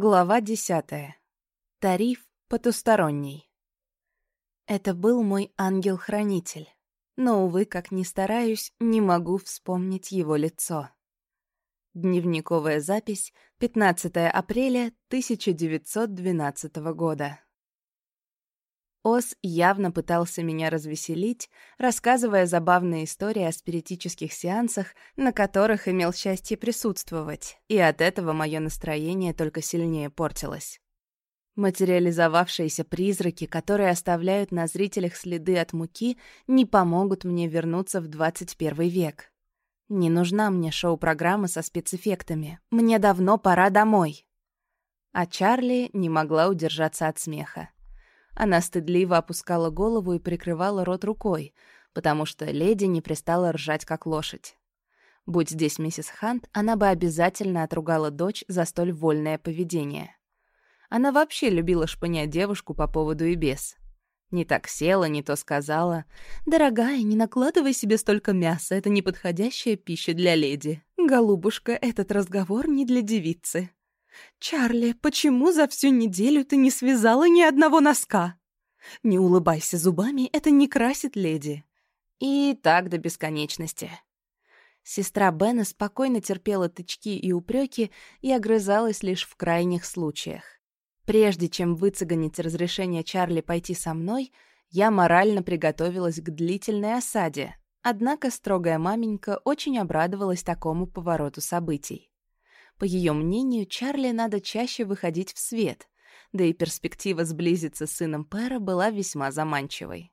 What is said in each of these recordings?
Глава десятая. Тариф потусторонний. Это был мой ангел-хранитель. Но, увы, как ни стараюсь, не могу вспомнить его лицо. Дневниковая запись, 15 апреля 1912 года. Ос явно пытался меня развеселить, рассказывая забавные истории о спиритических сеансах, на которых имел счастье присутствовать, и от этого мое настроение только сильнее портилось. Материализовавшиеся призраки, которые оставляют на зрителях следы от муки, не помогут мне вернуться в 21 век. Не нужна мне шоу-программа со спецэффектами. Мне давно пора домой. А Чарли не могла удержаться от смеха. Она стыдливо опускала голову и прикрывала рот рукой, потому что леди не пристала ржать, как лошадь. Будь здесь миссис Хант, она бы обязательно отругала дочь за столь вольное поведение. Она вообще любила шпынять девушку по поводу и без. Не так села, не то сказала. «Дорогая, не накладывай себе столько мяса, это неподходящая пища для леди. Голубушка, этот разговор не для девицы». «Чарли, почему за всю неделю ты не связала ни одного носка?» «Не улыбайся зубами, это не красит леди». И так до бесконечности. Сестра Бена спокойно терпела тычки и упреки и огрызалась лишь в крайних случаях. Прежде чем выцеганить разрешение Чарли пойти со мной, я морально приготовилась к длительной осаде, однако строгая маменька очень обрадовалась такому повороту событий. По ее мнению, Чарли надо чаще выходить в свет, да и перспектива сблизиться с сыном Пэра была весьма заманчивой.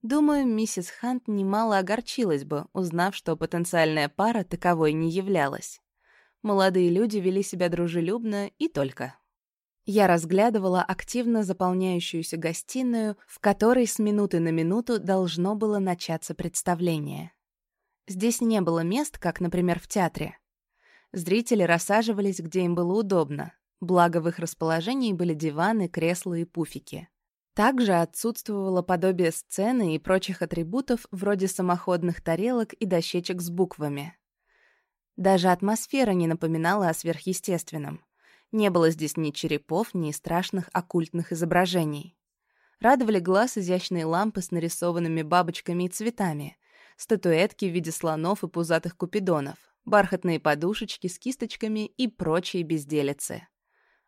Думаю, миссис Хант немало огорчилась бы, узнав, что потенциальная пара таковой не являлась. Молодые люди вели себя дружелюбно и только. Я разглядывала активно заполняющуюся гостиную, в которой с минуты на минуту должно было начаться представление. Здесь не было мест, как, например, в театре. Зрители рассаживались, где им было удобно, благо в их расположении были диваны, кресла и пуфики. Также отсутствовало подобие сцены и прочих атрибутов вроде самоходных тарелок и дощечек с буквами. Даже атмосфера не напоминала о сверхъестественном. Не было здесь ни черепов, ни страшных оккультных изображений. Радовали глаз изящные лампы с нарисованными бабочками и цветами, статуэтки в виде слонов и пузатых купидонов, бархатные подушечки с кисточками и прочие безделицы.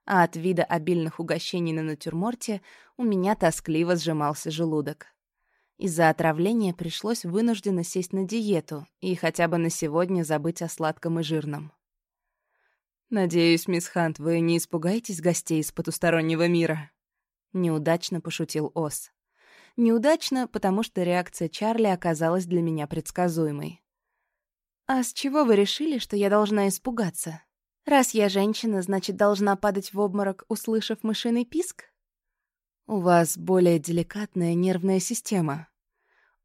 А от вида обильных угощений на натюрморте у меня тоскливо сжимался желудок. Из-за отравления пришлось вынужденно сесть на диету и хотя бы на сегодня забыть о сладком и жирном. «Надеюсь, мисс Хант, вы не испугаетесь гостей из потустороннего мира?» Неудачно пошутил Ос. Неудачно, потому что реакция Чарли оказалась для меня предсказуемой. «А с чего вы решили, что я должна испугаться? Раз я женщина, значит, должна падать в обморок, услышав мышиный писк?» «У вас более деликатная нервная система».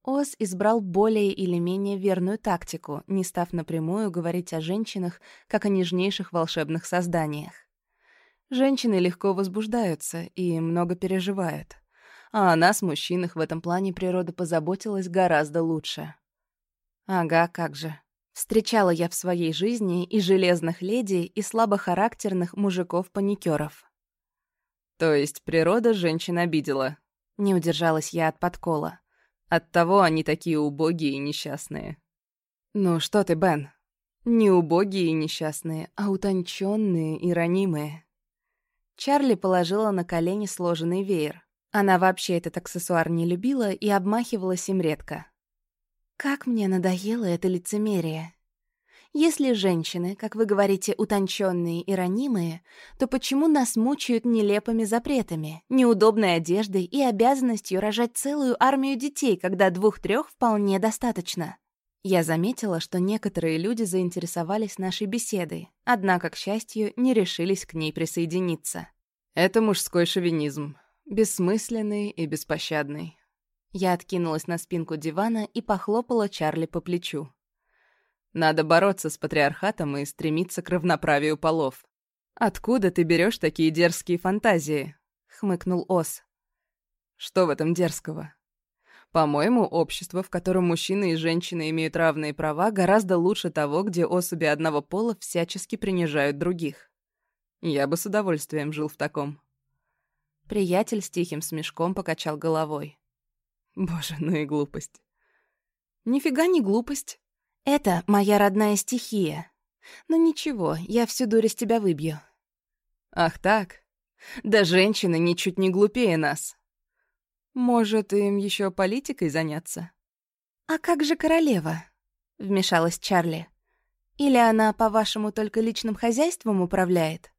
Оз избрал более или менее верную тактику, не став напрямую говорить о женщинах, как о нежнейших волшебных созданиях. Женщины легко возбуждаются и много переживают. А о нас, мужчинах, в этом плане природа позаботилась гораздо лучше. Ага, как же. Встречала я в своей жизни и железных леди, и слабохарактерных мужиков-паникеров. То есть природа женщин обидела? Не удержалась я от подкола. Оттого они такие убогие и несчастные. Ну что ты, Бен? Не убогие и несчастные, а утонченные и ранимые. Чарли положила на колени сложенный веер. Она вообще этот аксессуар не любила и обмахивалась им редко. Как мне надоело это лицемерие. Если женщины, как вы говорите, утонченные и ранимые, то почему нас мучают нелепыми запретами, неудобной одеждой и обязанностью рожать целую армию детей, когда двух-трех вполне достаточно? Я заметила, что некоторые люди заинтересовались нашей беседой, однако, к счастью, не решились к ней присоединиться. Это мужской шовинизм, бессмысленный и беспощадный. Я откинулась на спинку дивана и похлопала Чарли по плечу. «Надо бороться с патриархатом и стремиться к равноправию полов. Откуда ты берешь такие дерзкие фантазии?» — хмыкнул Ос. «Что в этом дерзкого?» По-моему, общество, в котором мужчины и женщины имеют равные права, гораздо лучше того, где особи одного пола всячески принижают других. Я бы с удовольствием жил в таком. Приятель с тихим смешком покачал головой. Боже, ну и глупость. Нифига не глупость. Это моя родная стихия. Но ничего, я всю дурь из тебя выбью. Ах так? Да женщины ничуть не глупее нас. Может, им еще политикой заняться? А как же королева? Вмешалась Чарли. Или она, по-вашему, только личным хозяйством управляет?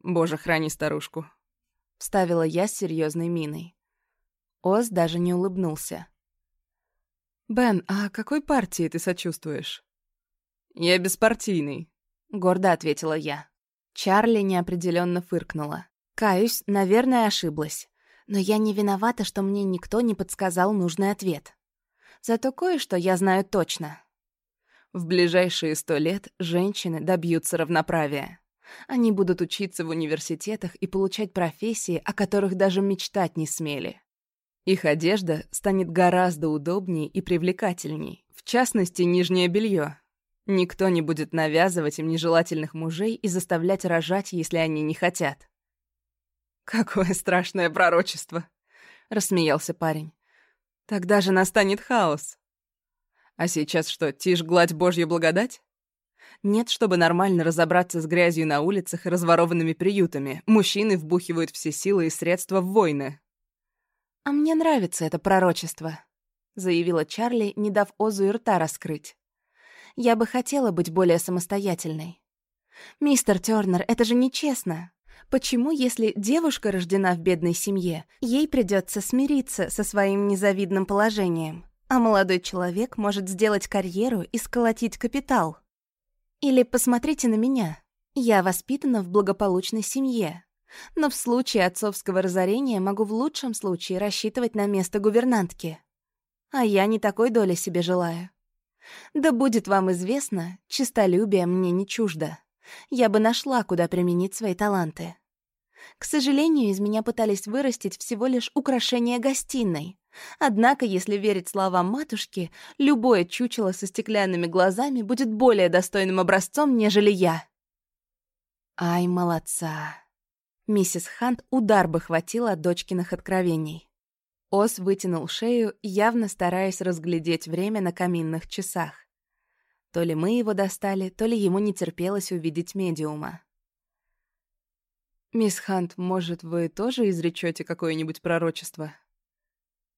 Боже, храни старушку. Вставила я с серьезной миной. Оз даже не улыбнулся. «Бен, а какой партии ты сочувствуешь?» «Я беспартийный», — гордо ответила я. Чарли неопределенно фыркнула. «Каюсь, наверное, ошиблась. Но я не виновата, что мне никто не подсказал нужный ответ. Зато кое-что я знаю точно. В ближайшие сто лет женщины добьются равноправия. Они будут учиться в университетах и получать профессии, о которых даже мечтать не смели. Их одежда станет гораздо удобнее и привлекательней, в частности, нижнее белье. Никто не будет навязывать им нежелательных мужей и заставлять рожать, если они не хотят. «Какое страшное пророчество!» — рассмеялся парень. «Тогда же настанет хаос». «А сейчас что, тишь гладь Божью благодать?» Нет, чтобы нормально разобраться с грязью на улицах и разворованными приютами. Мужчины вбухивают все силы и средства в войны. «А мне нравится это пророчество», — заявила Чарли, не дав Озу и рта раскрыть. «Я бы хотела быть более самостоятельной». «Мистер Тёрнер, это же нечестно. Почему, если девушка рождена в бедной семье, ей придется смириться со своим незавидным положением, а молодой человек может сделать карьеру и сколотить капитал? Или посмотрите на меня. Я воспитана в благополучной семье, но в случае отцовского разорения могу в лучшем случае рассчитывать на место гувернантки. А я не такой доли себе желаю. Да будет вам известно, честолюбие мне не чуждо. Я бы нашла, куда применить свои таланты. К сожалению, из меня пытались вырастить всего лишь украшение гостиной. Однако, если верить словам матушки, любое чучело со стеклянными глазами будет более достойным образцом, нежели я. Ай, молодца. Миссис Хант удар бы хватило от дочкиных откровений. Ос вытянул шею, явно стараясь разглядеть время на каминных часах. То ли мы его достали, то ли ему не терпелось увидеть медиума. «Мисс Хант, может, вы тоже изречете какое-нибудь пророчество?»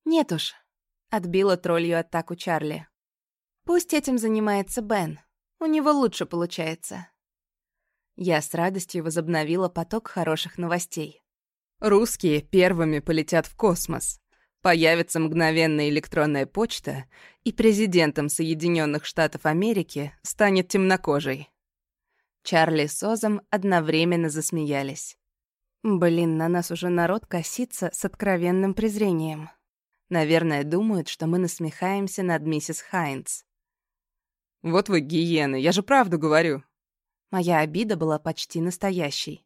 «Нет уж», — отбила троллью атаку Чарли. «Пусть этим занимается Бен. У него лучше получается». Я с радостью возобновила поток хороших новостей. Русские первыми полетят в космос. Появится мгновенная электронная почта, и президентом Соединенных Штатов Америки станет темнокожий. Чарли с Озом одновременно засмеялись. Блин, на нас уже народ косится с откровенным презрением. Наверное, думают, что мы насмехаемся над миссис Хайнс. «Вот вы гиены, я же правду говорю», Моя обида была почти настоящей.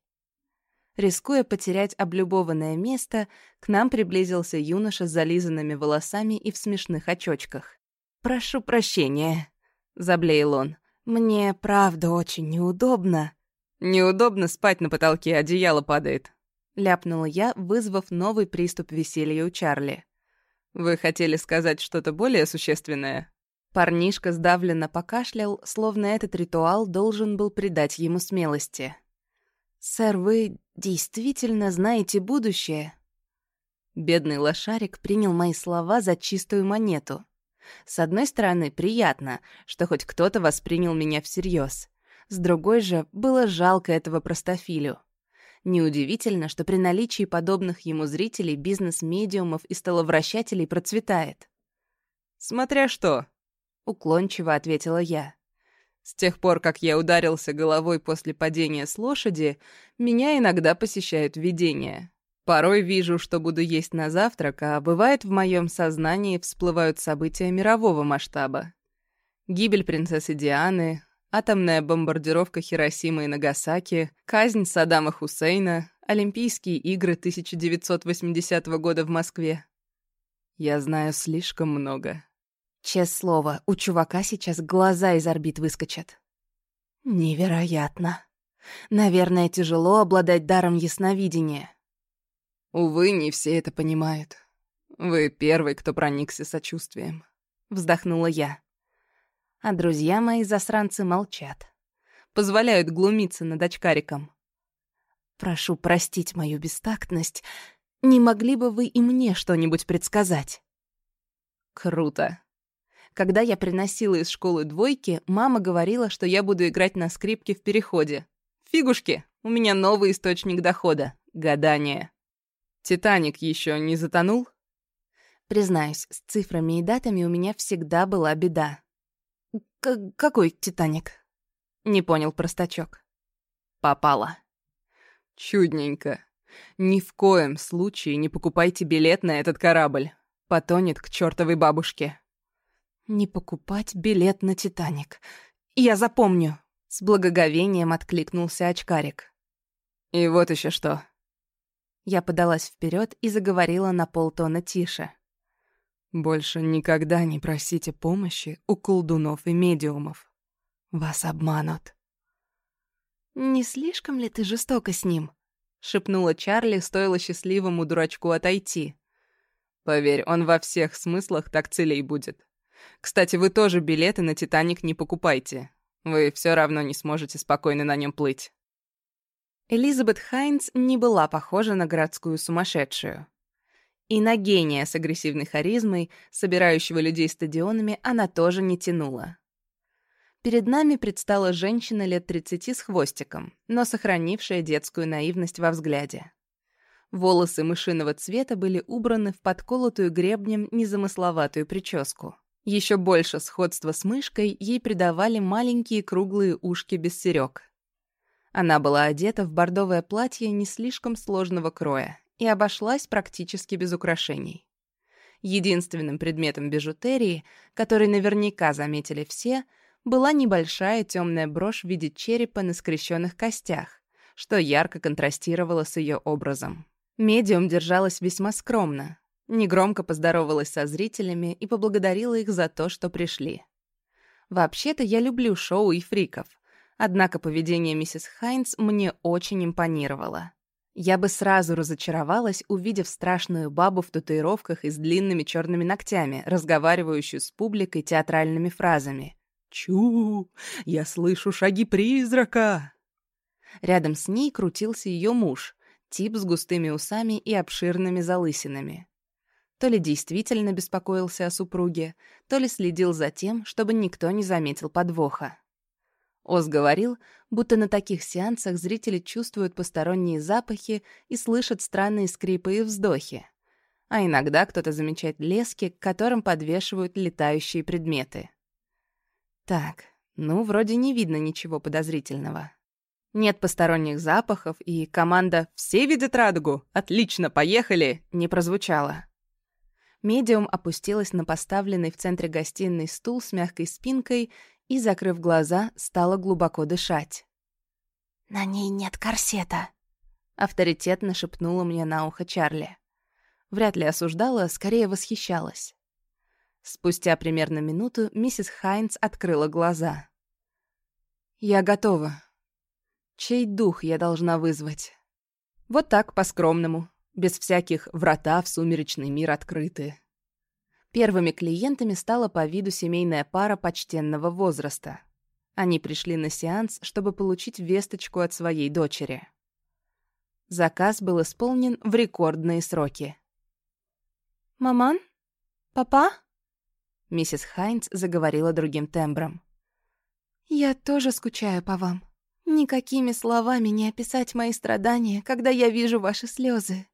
Рискуя потерять облюбованное место, к нам приблизился юноша с зализанными волосами и в смешных очочках. «Прошу прощения», — заблеял он. «Мне, правда, очень неудобно». «Неудобно спать на потолке, одеяло падает», — ляпнула я, вызвав новый приступ веселья у Чарли. «Вы хотели сказать что-то более существенное?» Парнишка сдавленно покашлял, словно этот ритуал должен был придать ему смелости. «Сэр, вы действительно знаете будущее?» Бедный лошарик принял мои слова за чистую монету. С одной стороны, приятно, что хоть кто-то воспринял меня всерьез. С другой же, было жалко этого простофилю. Неудивительно, что при наличии подобных ему зрителей бизнес медиумов и столовращателей процветает. «Смотря что», — уклончиво ответила я. «С тех пор, как я ударился головой после падения с лошади, меня иногда посещают видения. Порой вижу, что буду есть на завтрак, а бывает в моем сознании всплывают события мирового масштаба. Гибель принцессы Дианы, атомная бомбардировка Хиросимы и Нагасаки, казнь Саддама Хусейна, Олимпийские игры 1980 года в Москве. Я знаю слишком много. Честное слово, у чувака сейчас глаза из орбит выскочат. Невероятно. Наверное, тяжело обладать даром ясновидения. Увы, не все это понимают. Вы первый, кто проникся сочувствием. Вздохнула я. А друзья мои засранцы молчат. Позволяют глумиться над очкариком. Прошу простить мою бестактность. Не могли бы вы и мне что-нибудь предсказать? Круто. Когда я приносила из школы двойки, мама говорила, что я буду играть на скрипке в переходе. Фигушки, у меня новый источник дохода — гадание. «Титаник еще не затонул?» Признаюсь, с цифрами и датами у меня всегда была беда. К «Какой Титаник?» — не понял простачок. «Попала». «Чудненько. Ни в коем случае не покупайте билет на этот корабль. Потонет к чертовой бабушке». «Не покупать билет на Титаник. Я запомню». С благоговением откликнулся очкарик. «И вот еще что». Я подалась вперед и заговорила на полтона тише. «Больше никогда не просите помощи у колдунов и медиумов. Вас обманут». «Не слишком ли ты жестоко с ним?» — шепнула Чарли, стоило счастливому дурачку отойти. «Поверь, он во всех смыслах так целей будет. Кстати, вы тоже билеты на «Титаник» не покупайте. Вы все равно не сможете спокойно на нем плыть. Элизабет Хайнс не была похожа на городскую сумасшедшую. И на гения с агрессивной харизмой, собирающего людей стадионами, она тоже не тянула. Перед нами предстала женщина лет 30 с хвостиком, но сохранившая детскую наивность во взгляде. Волосы мышиного цвета были убраны в подколотую гребнем незамысловатую прическу. Еще больше сходства с мышкой ей придавали маленькие круглые ушки без серёг. Она была одета в бордовое платье не слишком сложного кроя и обошлась практически без украшений. Единственным предметом бижутерии, который наверняка заметили все, была небольшая темная брошь в виде черепа на скрещенных костях, что ярко контрастировало с ее образом. Медиум держалась весьма скромно, Негромко поздоровалась со зрителями и поблагодарила их за то, что пришли. Вообще-то я люблю шоу и фриков, однако поведение миссис Хайнс мне очень импонировало. Я бы сразу разочаровалась, увидев страшную бабу в татуировках и с длинными черными ногтями, разговаривающую с публикой театральными фразами. «Чу! Я слышу шаги призрака!» Рядом с ней крутился ее муж, тип с густыми усами и обширными залысинами. То ли действительно беспокоился о супруге, то ли следил за тем, чтобы никто не заметил подвоха. Оз говорил, будто на таких сеансах зрители чувствуют посторонние запахи и слышат странные скрипы и вздохи. А иногда кто-то замечает лески, к которым подвешивают летающие предметы. Так, ну, вроде не видно ничего подозрительного. Нет посторонних запахов, и команда «Все видят радугу! Отлично, поехали!» не прозвучала. Медиум опустилась на поставленный в центре гостиной стул с мягкой спинкой и, закрыв глаза, стала глубоко дышать. «На ней нет корсета», — авторитетно шепнула мне на ухо Чарли. Вряд ли осуждала, скорее восхищалась. Спустя примерно минуту миссис Хайнц открыла глаза. «Я готова. Чей дух я должна вызвать?» Вот так, по-скромному, без всяких врата в сумеречный мир открыты. Первыми клиентами стала по виду семейная пара почтенного возраста. Они пришли на сеанс, чтобы получить весточку от своей дочери. Заказ был исполнен в рекордные сроки. «Маман? Папа?» Миссис Хайнц заговорила другим тембром. «Я тоже скучаю по вам. Никакими словами не описать мои страдания, когда я вижу ваши слезы.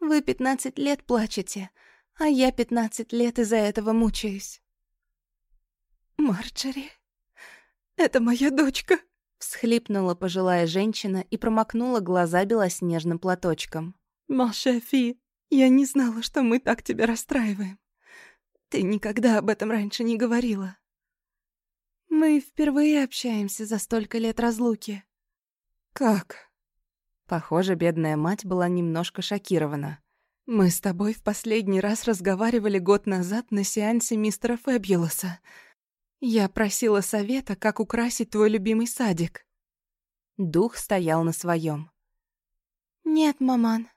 Вы пятнадцать лет плачете, а я пятнадцать лет из-за этого мучаюсь. Марджери, это моя дочка, всхлипнула пожилая женщина и промокнула глаза белоснежным платочком. Малшефи, я не знала, что мы так тебя расстраиваем. Ты никогда об этом раньше не говорила. Мы впервые общаемся за столько лет разлуки. Как? Похоже, бедная мать была немножко шокирована. «Мы с тобой в последний раз разговаривали год назад на сеансе мистера Фэбьюлоса. Я просила совета, как украсить твой любимый садик». Дух стоял на своем. «Нет, маман.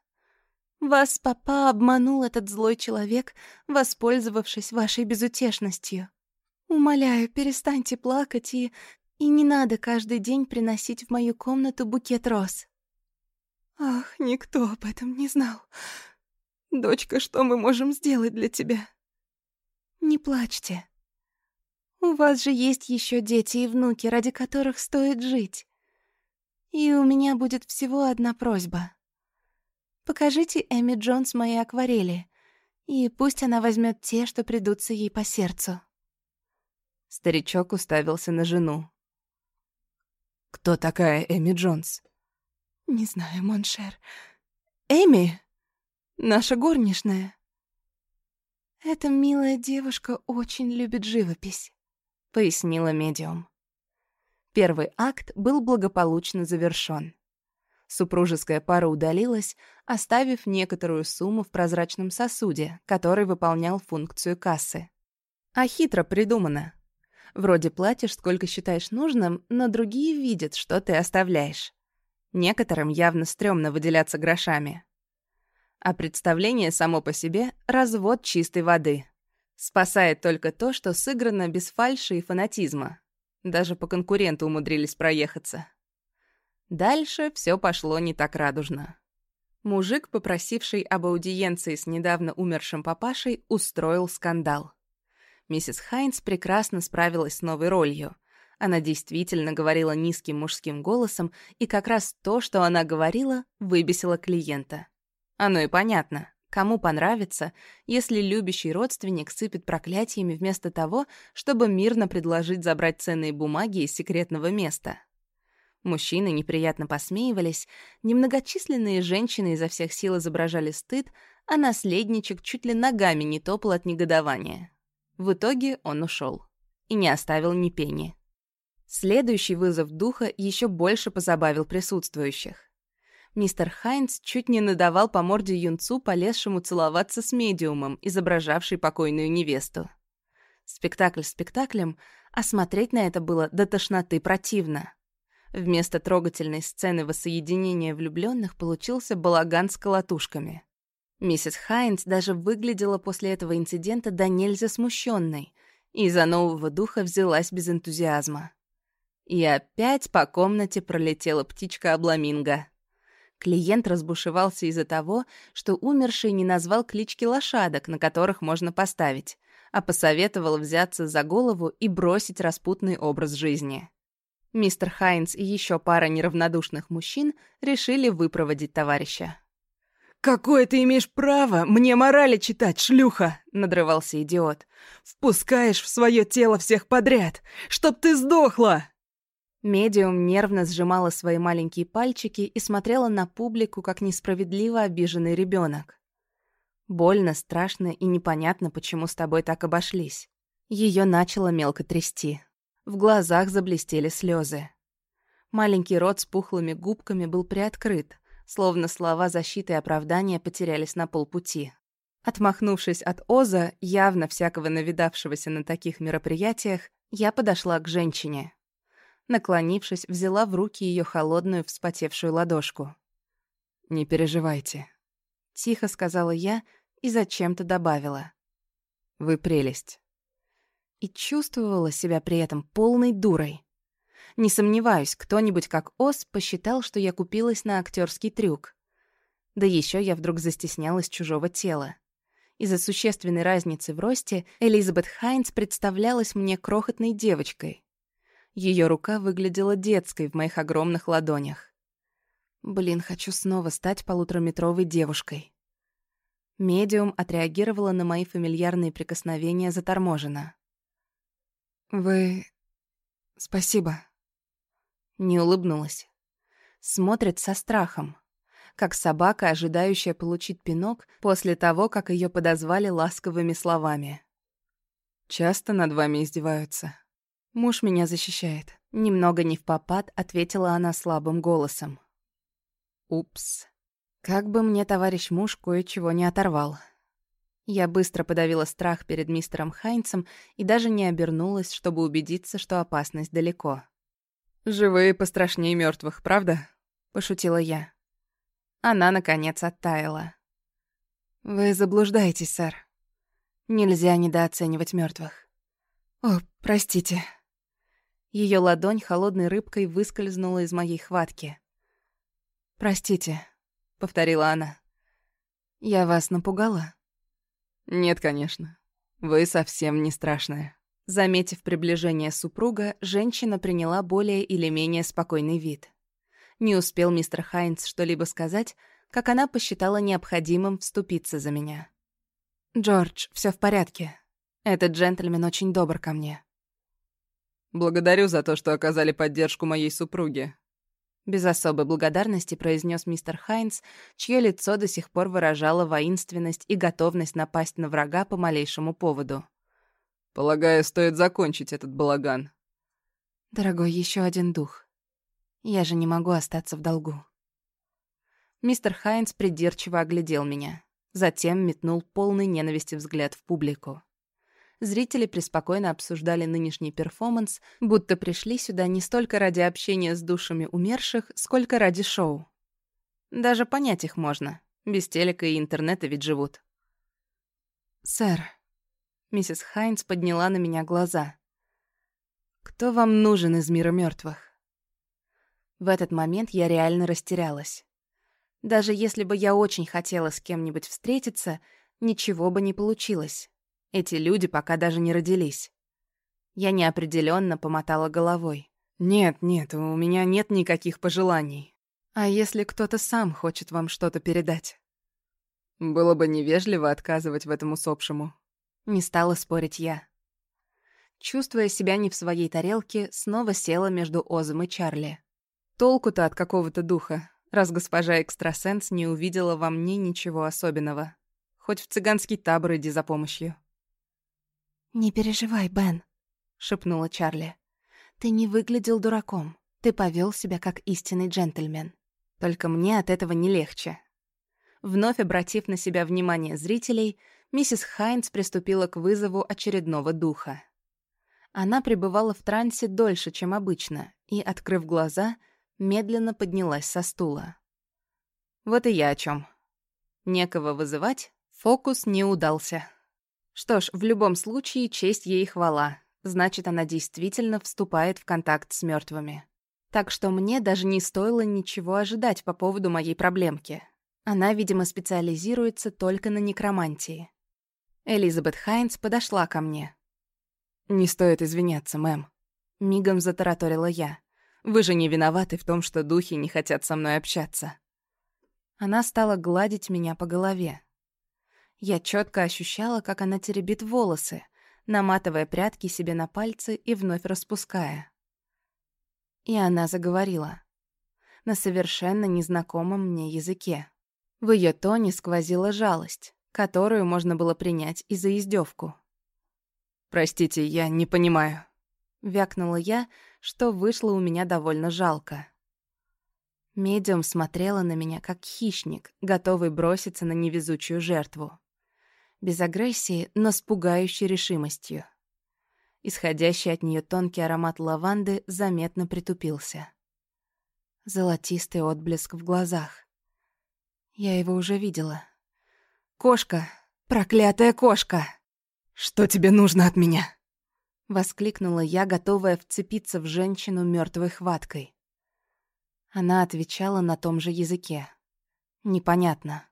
Вас папа обманул этот злой человек, воспользовавшись вашей безутешностью. Умоляю, перестаньте плакать и... И не надо каждый день приносить в мою комнату букет роз». «Ах, никто об этом не знал. Дочка, что мы можем сделать для тебя?» «Не плачьте. У вас же есть еще дети и внуки, ради которых стоит жить. И у меня будет всего одна просьба. Покажите Эми Джонс мои акварели, и пусть она возьмет те, что придутся ей по сердцу». Старичок уставился на жену. «Кто такая Эми Джонс?» «Не знаю, mon cher. Эми? Наша горничная». «Эта милая девушка очень любит живопись», — пояснила медиум. Первый акт был благополучно завершён. Супружеская пара удалилась, оставив некоторую сумму в прозрачном сосуде, который выполнял функцию кассы. А хитро придумано. Вроде платишь, сколько считаешь нужным, но другие видят, что ты оставляешь. Некоторым явно стрёмно выделяться грошами. А представление само по себе — развод чистой воды. Спасает только то, что сыграно без фальши и фанатизма. Даже по конкуренту умудрились проехаться. Дальше все пошло не так радужно. Мужик, попросивший об аудиенции с недавно умершим папашей, устроил скандал. Миссис Хайнс прекрасно справилась с новой ролью. Она действительно говорила низким мужским голосом, и как раз то, что она говорила, выбесило клиента. Оно и понятно. Кому понравится, если любящий родственник сыпет проклятиями вместо того, чтобы мирно предложить забрать ценные бумаги из секретного места? Мужчины неприятно посмеивались, немногочисленные женщины изо всех сил изображали стыд, а наследничек чуть ли ногами не топал от негодования. В итоге он ушел и не оставил ни пени. Следующий вызов духа еще больше позабавил присутствующих мистер Хайнц чуть не надавал по морде юнцу, полезшему целоваться с медиумом, изображавшей покойную невесту. Спектакль спектаклем, а смотреть на это было до тошноты противно. Вместо трогательной сцены воссоединения влюбленных получился балаган с колотушками. Миссис Хайнц даже выглядела после этого инцидента до нельзя смущенной, и за нового духа взялась без энтузиазма. И опять по комнате пролетела птичка Обламинго. Клиент разбушевался из-за того, что умерший не назвал клички лошадок, на которых можно поставить, а посоветовал взяться за голову и бросить распутный образ жизни. Мистер Хайнс и еще пара неравнодушных мужчин решили выпроводить товарища. «Какое ты имеешь право мне морали читать, шлюха?» — надрывался идиот. «Впускаешь в свое тело всех подряд, чтоб ты сдохла!» Медиум нервно сжимала свои маленькие пальчики и смотрела на публику, как несправедливо обиженный ребенок. Больно, страшно и непонятно, почему с тобой так обошлись. Ее начало мелко трясти. В глазах заблестели слезы. Маленький рот с пухлыми губками был приоткрыт, словно слова защиты и оправдания потерялись на полпути. Отмахнувшись от Оза, явно всякого навидавшегося на таких мероприятиях, я подошла к женщине. Наклонившись, взяла в руки ее холодную, вспотевшую ладошку. «Не переживайте», — тихо сказала я и зачем-то добавила. «Вы прелесть». И чувствовала себя при этом полной дурой. Не сомневаюсь, кто-нибудь, как Ос, посчитал, что я купилась на актерский трюк. Да еще я вдруг застеснялась чужого тела. Из-за существенной разницы в росте Элизабет Хайнс представлялась мне крохотной девочкой. Ее рука выглядела детской в моих огромных ладонях. Блин, хочу снова стать полутораметровой девушкой. Медиум отреагировала на мои фамильярные прикосновения заторможенно. «Вы... спасибо». Не улыбнулась. Смотрит со страхом, как собака, ожидающая получить пинок после того, как ее подозвали ласковыми словами. «Часто над вами издеваются?» «Муж меня защищает». Немного не в попад, ответила она слабым голосом. «Упс. Как бы мне товарищ муж кое-чего не оторвал». Я быстро подавила страх перед мистером Хайнцем и даже не обернулась, чтобы убедиться, что опасность далеко. «Живые пострашнее мертвых, правда?» — пошутила я. Она, наконец, оттаяла. «Вы заблуждаетесь, сэр. Нельзя недооценивать мертвых. О, простите». Ее ладонь холодной рыбкой выскользнула из моей хватки. «Простите», — повторила она. «Я вас напугала?» «Нет, конечно. Вы совсем не страшная». Заметив приближение супруга, женщина приняла более или менее спокойный вид. Не успел мистер Хайнс что-либо сказать, как она посчитала необходимым вступиться за меня. «Джордж, все в порядке. Этот джентльмен очень добр ко мне». «Благодарю за то, что оказали поддержку моей супруге», без особой благодарности произнес мистер Хайнс, чье лицо до сих пор выражало воинственность и готовность напасть на врага по малейшему поводу. Полагаю, стоит закончить этот балаган. Дорогой, еще один дух. Я же не могу остаться в долгу. Мистер Хайнс придирчиво оглядел меня. Затем метнул полный ненависти взгляд в публику. Зрители преспокойно обсуждали нынешний перформанс, будто пришли сюда не столько ради общения с душами умерших, сколько ради шоу. Даже понять их можно. Без телека и интернета ведь живут. «Сэр», Миссис Хайнс подняла на меня глаза. «Кто вам нужен из мира мертвых? В этот момент я реально растерялась. Даже если бы я очень хотела с кем-нибудь встретиться, ничего бы не получилось. Эти люди пока даже не родились. Я неопределенно помотала головой. «Нет, нет, у меня нет никаких пожеланий. А если кто-то сам хочет вам что-то передать?» Было бы невежливо отказывать в этом усопшему. Не стала спорить я. Чувствуя себя не в своей тарелке, снова села между Озом и Чарли. Толку-то от какого-то духа, раз госпожа экстрасенс не увидела во мне ничего особенного. Хоть в цыганский табор иди за помощью. «Не переживай, Бен», — шепнула Чарли. «Ты не выглядел дураком. Ты повел себя как истинный джентльмен. Только мне от этого не легче». Вновь обратив на себя внимание зрителей, миссис Хайнс приступила к вызову очередного духа. Она пребывала в трансе дольше, чем обычно, и, открыв глаза, медленно поднялась со стула. Вот и я о чем. Некого вызывать, фокус не удался. Что ж, в любом случае, честь ей хвала. Значит, она действительно вступает в контакт с мертвыми. Так что мне даже не стоило ничего ожидать по поводу моей проблемки. Она, видимо, специализируется только на некромантии. Элизабет Хайнс подошла ко мне. «Не стоит извиняться, мэм», — мигом затараторила я. «Вы же не виноваты в том, что духи не хотят со мной общаться». Она стала гладить меня по голове. Я четко ощущала, как она теребит волосы, наматывая прядки себе на пальцы и вновь распуская. И она заговорила. На совершенно незнакомом мне языке. В ее тоне сквозила жалость которую можно было принять и за издевку. «Простите, я не понимаю», — вякнула я, что вышло у меня довольно жалко. Медиум смотрела на меня как хищник, готовый броситься на невезучую жертву. Без агрессии, но с пугающей решимостью. Исходящий от нее тонкий аромат лаванды заметно притупился. Золотистый отблеск в глазах. Я его уже видела. «Кошка! Проклятая кошка!» «Что тебе нужно от меня?» Воскликнула я, готовая вцепиться в женщину мертвой хваткой. Она отвечала на том же языке. Непонятно.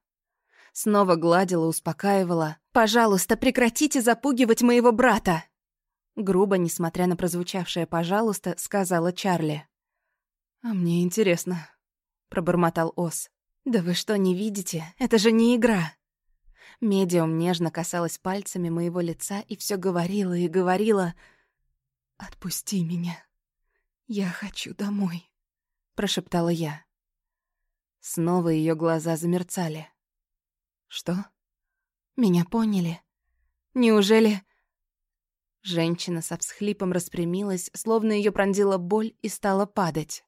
Снова гладила, успокаивала. «Пожалуйста, прекратите запугивать моего брата!» Грубо, несмотря на прозвучавшее «пожалуйста», сказала Чарли. «А мне интересно», — пробормотал Ос. «Да вы что, не видите? Это же не игра!» Медиум нежно касалась пальцами моего лица и все говорила и говорила «Отпусти меня. Я хочу домой», — прошептала я. Снова ее глаза замерцали. «Что? Меня поняли? Неужели...» Женщина со всхлипом распрямилась, словно ее пронзила боль и стала падать.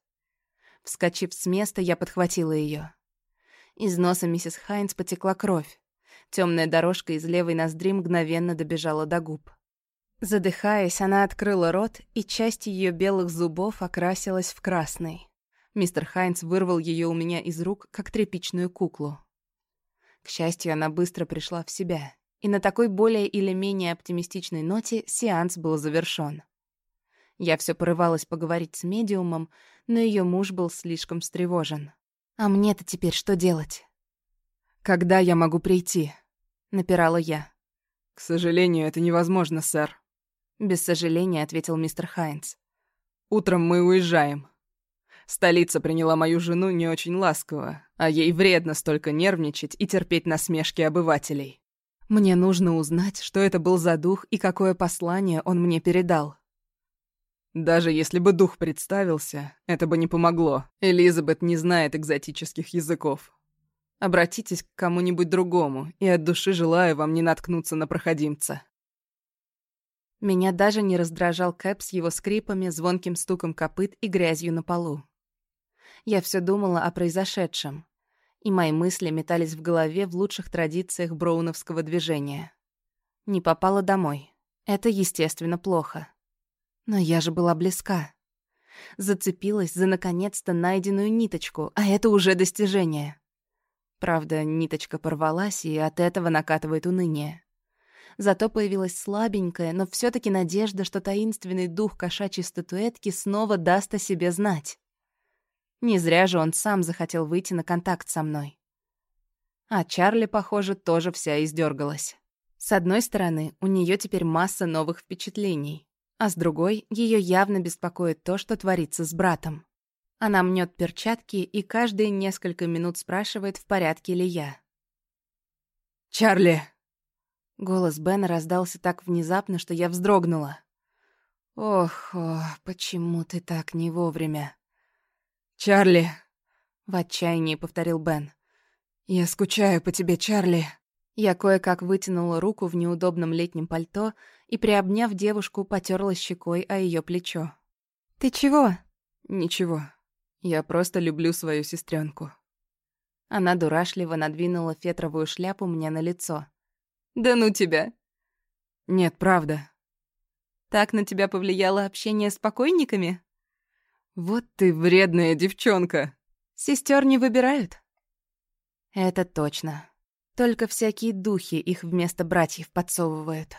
Вскочив с места, я подхватила ее. Из носа миссис Хайнс потекла кровь. Темная дорожка из левой ноздри мгновенно добежала до губ. Задыхаясь, она открыла рот, и часть ее белых зубов окрасилась в красный. Мистер Хайнц вырвал ее у меня из рук, как тряпичную куклу. К счастью, она быстро пришла в себя, и на такой более или менее оптимистичной ноте сеанс был завершён. Я все порывалась поговорить с медиумом, но ее муж был слишком встревожен. «А мне-то теперь что делать?» «Когда я могу прийти?» — напирала я. «К сожалению, это невозможно, сэр», — без сожаления ответил мистер Хайнц. «Утром мы уезжаем. Столица приняла мою жену не очень ласково, а ей вредно столько нервничать и терпеть насмешки обывателей. Мне нужно узнать, что это был за дух и какое послание он мне передал». Даже если бы дух представился, это бы не помогло. Элизабет не знает экзотических языков. Обратитесь к кому-нибудь другому, и от души желаю вам не наткнуться на проходимца. Меня даже не раздражал Кэп с его скрипами, звонким стуком копыт и грязью на полу. Я все думала о произошедшем, и мои мысли метались в голове в лучших традициях броуновского движения. Не попала домой. Это, естественно, плохо. Но я же была близка. Зацепилась за наконец-то найденную ниточку, а это уже достижение. Правда, ниточка порвалась, и от этого накатывает уныние. Зато появилась слабенькая, но все таки надежда, что таинственный дух кошачьей статуэтки снова даст о себе знать. Не зря же он сам захотел выйти на контакт со мной. А Чарли, похоже, тоже вся издергалась. С одной стороны, у нее теперь масса новых впечатлений а с другой ее явно беспокоит то, что творится с братом. Она мнет перчатки и каждые несколько минут спрашивает, в порядке ли я. «Чарли!» Голос Бена раздался так внезапно, что я вздрогнула. «Ох, о, почему ты так не вовремя?» «Чарли!» — в отчаянии повторил Бен. «Я скучаю по тебе, Чарли!» Я кое-как вытянула руку в неудобном летнем пальто и, приобняв девушку, потерла щекой о ее плечо. «Ты чего?» «Ничего. Я просто люблю свою сестренку. Она дурашливо надвинула фетровую шляпу мне на лицо. «Да ну тебя!» «Нет, правда». «Так на тебя повлияло общение с покойниками?» «Вот ты вредная девчонка!» Сестер не выбирают?» «Это точно. Только всякие духи их вместо братьев подсовывают.